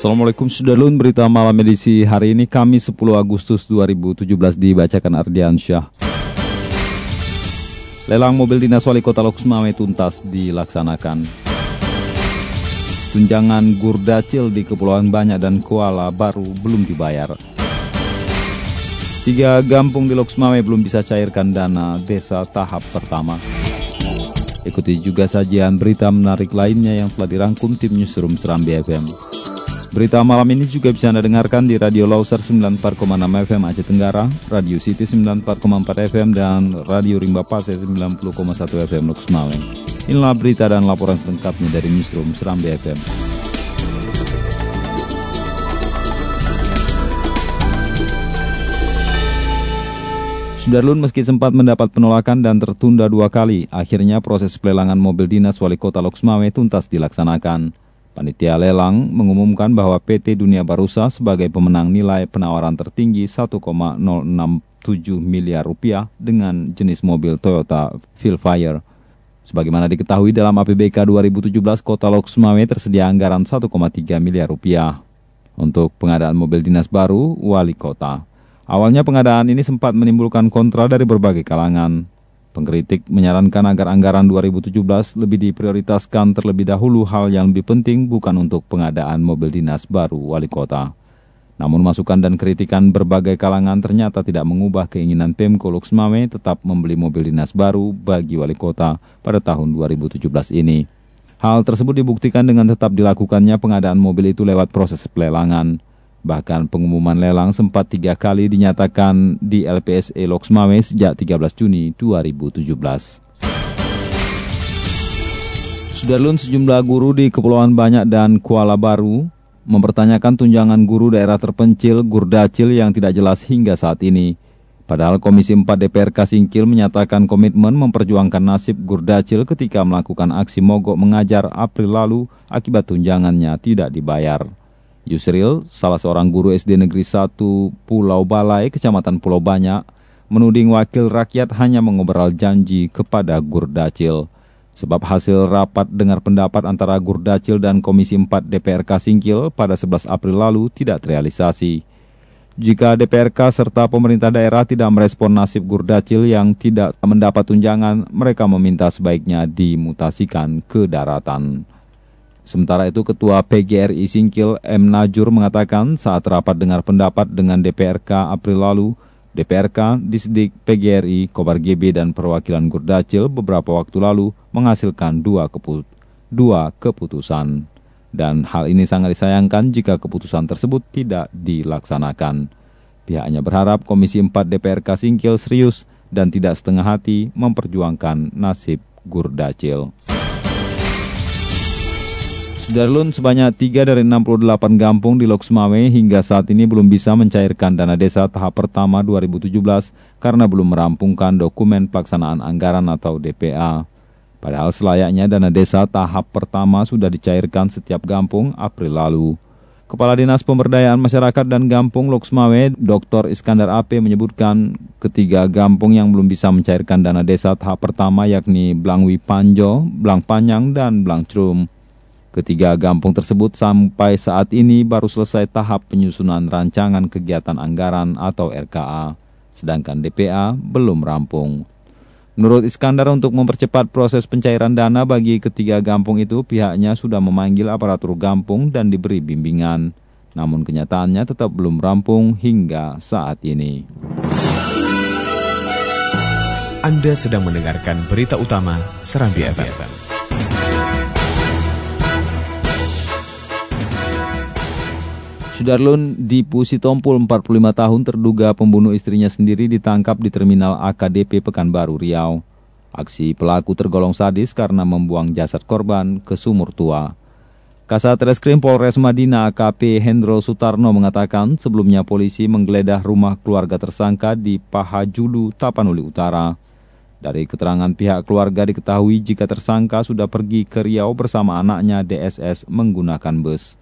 Assalamualaikum Sudarlun, berita malam edisi hari ini Kamis 10 Agustus 2017 dibacakan Ardian Syah. Lelang mobil dinas wali kota Loksmawe tuntas dilaksanakan. Tunjangan Gurdacil di Kepulauan Banyak dan Kuala Baru belum dibayar. Tiga gampung di Loksmawe belum bisa cairkan dana desa tahap pertama. Ikuti juga sajian berita menarik lainnya yang telah dirangkum tim Newsroom Seram BFM. Berita malam ini juga bisa Anda dengarkan di Radio Lauser 94,6 FM Aceh Tenggara, Radio City 94,4 FM, dan Radio Rimba Pase 90,1 FM Lux Maweng. Inilah berita dan laporan selengkapnya dari Newsroom Seram BFM. Sudarlun meski sempat mendapat penolakan dan tertunda dua kali, akhirnya proses pelelangan mobil dinas wali kota Loksmawe tuntas dilaksanakan. Panitia lelang mengumumkan bahwa PT Dunia Barusa sebagai pemenang nilai penawaran tertinggi 1,067 miliar rupiah dengan jenis mobil Toyota Fire. Sebagaimana diketahui dalam APBK 2017, Kota Loksmawe tersedia anggaran 1,3 miliar rupiah untuk pengadaan mobil dinas baru wali kota. Awalnya pengadaan ini sempat menimbulkan kontra dari berbagai kalangan. Pengkritik menyarankan agar anggaran 2017 lebih diprioritaskan terlebih dahulu hal yang lebih penting bukan untuk pengadaan mobil dinas baru wali kota. Namun masukan dan kritikan berbagai kalangan ternyata tidak mengubah keinginan Pemko Luxmawe tetap membeli mobil dinas baru bagi wali kota pada tahun 2017 ini. Hal tersebut dibuktikan dengan tetap dilakukannya pengadaan mobil itu lewat proses pelelangan. Bahkan pengumuman lelang sempat tiga kali dinyatakan di LPSE Loksmawe sejak 13 Juni 2017. Sudarlun sejumlah guru di Kepulauan Banyak dan Kuala Baru mempertanyakan tunjangan guru daerah terpencil Gurdacil yang tidak jelas hingga saat ini. Padahal Komisi 4 DPR Kasingkil menyatakan komitmen memperjuangkan nasib Gurdacil ketika melakukan aksi mogok mengajar April lalu akibat tunjangannya tidak dibayar. Yusril, salah seorang guru SD Negeri 1 Pulau Balai, Kecamatan Pulau Banyak, menuding wakil rakyat hanya mengobrol janji kepada Gurdacil. Sebab hasil rapat dengar pendapat antara Gurdacil dan Komisi 4 DPRK Singkil pada 11 April lalu tidak terrealisasi. Jika DPRK serta pemerintah daerah tidak merespon nasib Gurdacil yang tidak mendapat tunjangan, mereka meminta sebaiknya dimutasikan ke daratan. Sementara itu Ketua PGRI Singkil M. Najur mengatakan saat rapat dengar pendapat dengan DPRK April lalu, DPRK, Disdik, PGRI, Kobar GB, dan perwakilan Gurdacil beberapa waktu lalu menghasilkan dua, kepu dua keputusan. Dan hal ini sangat disayangkan jika keputusan tersebut tidak dilaksanakan. Pihaknya berharap Komisi 4 DPRK Singkil serius dan tidak setengah hati memperjuangkan nasib Gurdacil. Darlun sebanyak 3 dari 68 gampung di Loksmawe hingga saat ini belum bisa mencairkan dana desa tahap pertama 2017 karena belum merampungkan dokumen pelaksanaan anggaran atau DPA. Padahal selayaknya dana desa tahap pertama sudah dicairkan setiap gampung April lalu. Kepala Dinas Pemberdayaan Masyarakat dan Gampung Loksmawe, Dr. Iskandar AP menyebutkan ketiga gampung yang belum bisa mencairkan dana desa tahap pertama yakni Blangwi Panjo, Blang Panyang, dan Blang Crum. Ketiga gampung tersebut sampai saat ini baru selesai tahap penyusunan rancangan kegiatan anggaran atau RKA, sedangkan DPA belum rampung. Menurut Iskandar untuk mempercepat proses pencairan dana bagi ketiga gampung itu, pihaknya sudah memanggil aparatur gampung dan diberi bimbingan. Namun kenyataannya tetap belum rampung hingga saat ini. Anda sedang mendengarkan berita utama Serambi FM. Sudarlun di Pusi Tompul 45 tahun terduga pembunuh istrinya sendiri ditangkap di terminal AKDP Pekanbaru Riau. Aksi pelaku tergolong sadis karena membuang jasad korban ke sumur tua. Kasat Reskrim Polres Madinah AKP Hendro Sutarno mengatakan sebelumnya polisi menggeledah rumah keluarga tersangka di Pahajulu, Tapanuli Utara. Dari keterangan pihak keluarga diketahui jika tersangka sudah pergi ke Riau bersama anaknya DSS menggunakan bus.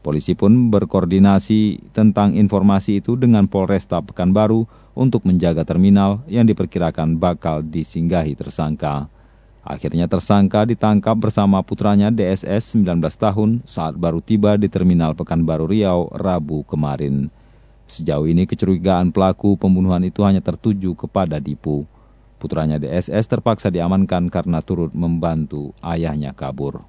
Polisi pun berkoordinasi tentang informasi itu dengan Polresta Pekanbaru untuk menjaga terminal yang diperkirakan bakal disinggahi tersangka. Akhirnya tersangka ditangkap bersama putranya DSS 19 tahun saat baru tiba di Terminal Pekanbaru Riau Rabu kemarin. Sejauh ini kecurigaan pelaku pembunuhan itu hanya tertuju kepada Dipu. Putranya DSS terpaksa diamankan karena turut membantu ayahnya kabur.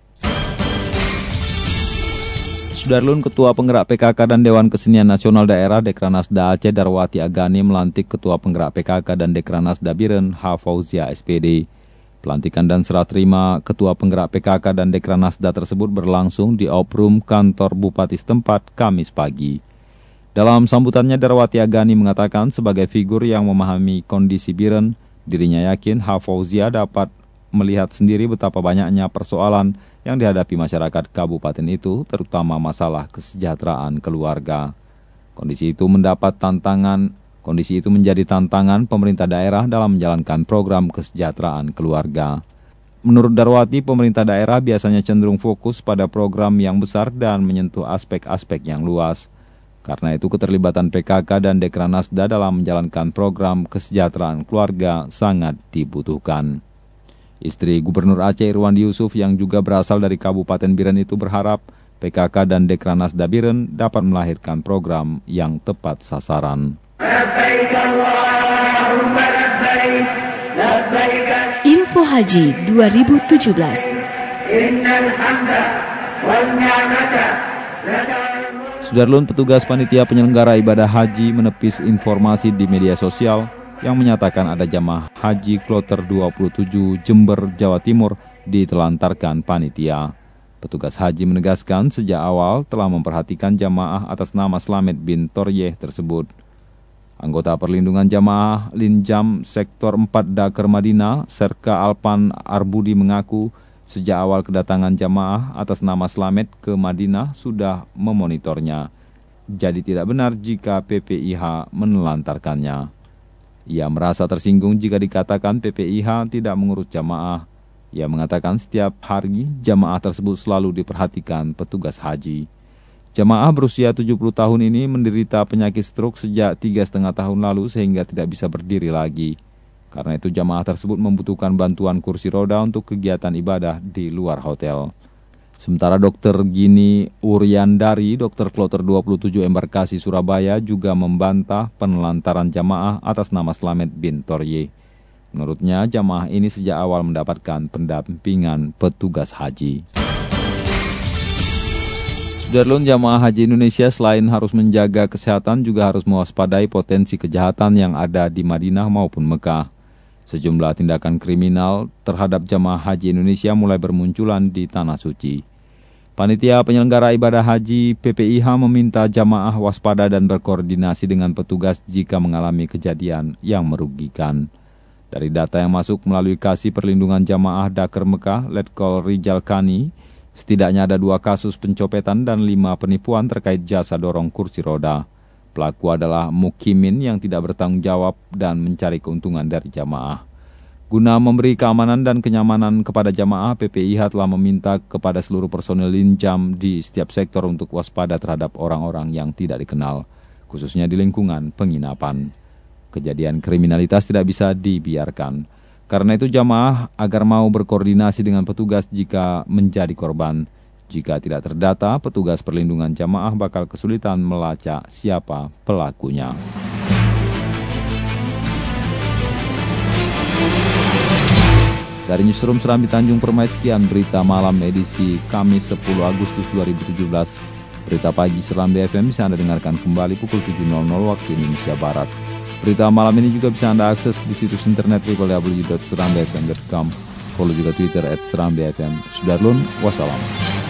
Sudarlun Ketua Penggerak PKK dan Dewan Kesenian Nasional Daerah Dekranasda Aceh Darwati Agani melantik Ketua Penggerak PKK dan Dekranasda Biren H. Fauzia SPD. Pelantikan dan serah terima Ketua Penggerak PKK dan Dekranasda tersebut berlangsung di Oprum kantor Bupati setempat Kamis pagi. Dalam sambutannya Darwati Agani mengatakan sebagai figur yang memahami kondisi Biren, dirinya yakin Hafauzia dapat melihat sendiri betapa banyaknya persoalan yang dihadapi masyarakat kabupaten itu, terutama masalah kesejahteraan keluarga. Kondisi itu mendapat tantangan Kondisi itu menjadi tantangan pemerintah daerah dalam menjalankan program kesejahteraan keluarga. Menurut Darwati, pemerintah daerah biasanya cenderung fokus pada program yang besar dan menyentuh aspek-aspek yang luas. Karena itu keterlibatan PKK dan Dekranasda dalam menjalankan program kesejahteraan keluarga sangat dibutuhkan. Istri Gubernur Aceh Irwandi Yusuf yang juga berasal dari Kabupaten Biren itu berharap PKK dan Dekranasda Biren dapat melahirkan program yang tepat sasaran. Info Haji 2017 Sudarlun petugas panitia penyelenggara ibadah haji menepis informasi di media sosial yang menyatakan ada jamaah haji kloter 27 Jember, Jawa Timur ditelantarkan panitia. Petugas haji menegaskan sejak awal telah memperhatikan jamaah atas nama Slamet bin Toryeh tersebut. Anggota Perlindungan Jamaah Linjam Sektor 4 Dakar Madinah, Serka Alpan Arbudi mengaku sejak awal kedatangan jamaah atas nama Slamet ke Madinah sudah memonitornya. Jadi tidak benar jika PPIH menelantarkannya. Ia merasa tersinggung jika dikatakan PPIH tidak mengurus jamaah. Ia mengatakan setiap hari jamaah tersebut selalu diperhatikan petugas haji. Jemaah berusia 70 tahun ini menderita penyakit stroke sejak tiga setengah tahun lalu sehingga tidak bisa berdiri lagi. Karena itu jemaah tersebut membutuhkan bantuan kursi roda untuk kegiatan ibadah di luar hotel. Sementara dokter Gini Uryandari, dokter kloter 27 embarkasi Surabaya juga membantah penelantaran jamaah atas nama Slamet bin Torye. Menurutnya, jamaah ini sejak awal mendapatkan pendampingan petugas haji. Sudarlun jamaah haji Indonesia selain harus menjaga kesehatan juga harus mewaspadai potensi kejahatan yang ada di Madinah maupun Mekah. Sejumlah tindakan kriminal terhadap jamaah haji Indonesia mulai bermunculan di Tanah Suci. Panitia penyelenggara ibadah haji PPIH meminta jamaah waspada dan berkoordinasi dengan petugas jika mengalami kejadian yang merugikan. Dari data yang masuk melalui kasih perlindungan jamaah Dakar Mekah, Letkol Rijal Kani, Setidaknya ada dua kasus pencopetan dan lima penipuan terkait jasa dorong kursi roda. Pelaku adalah mukimin yang tidak bertanggung jawab dan mencari keuntungan dari jamaah. Guna memberi keamanan dan kenyamanan kepada jamaah, PPIH telah meminta kepada seluruh personil linjam di setiap sektor untuk waspada terhadap orang-orang yang tidak dikenal, khususnya di lingkungan penginapan. Kejadian kriminalitas tidak bisa dibiarkan. Karena itu jamaah agar mau berkoordinasi dengan petugas jika menjadi korban. Jika tidak terdata, petugas perlindungan jamaah bakal kesulitan melacak siapa pelakunya. Dari Newsroom Serambi Tanjung Permai sekian berita malam edisi Kamis 10 Agustus 2017. Berita pagi Serambi FM bisa Anda dengarkan kembali pukul 7.00 waktu Indonesia Barat. Berita malam ini juga bisa Anda akses di situs internet www.serambifm.com. Follow juga Twitter at Serambi FM. Sudarlun, wassalam.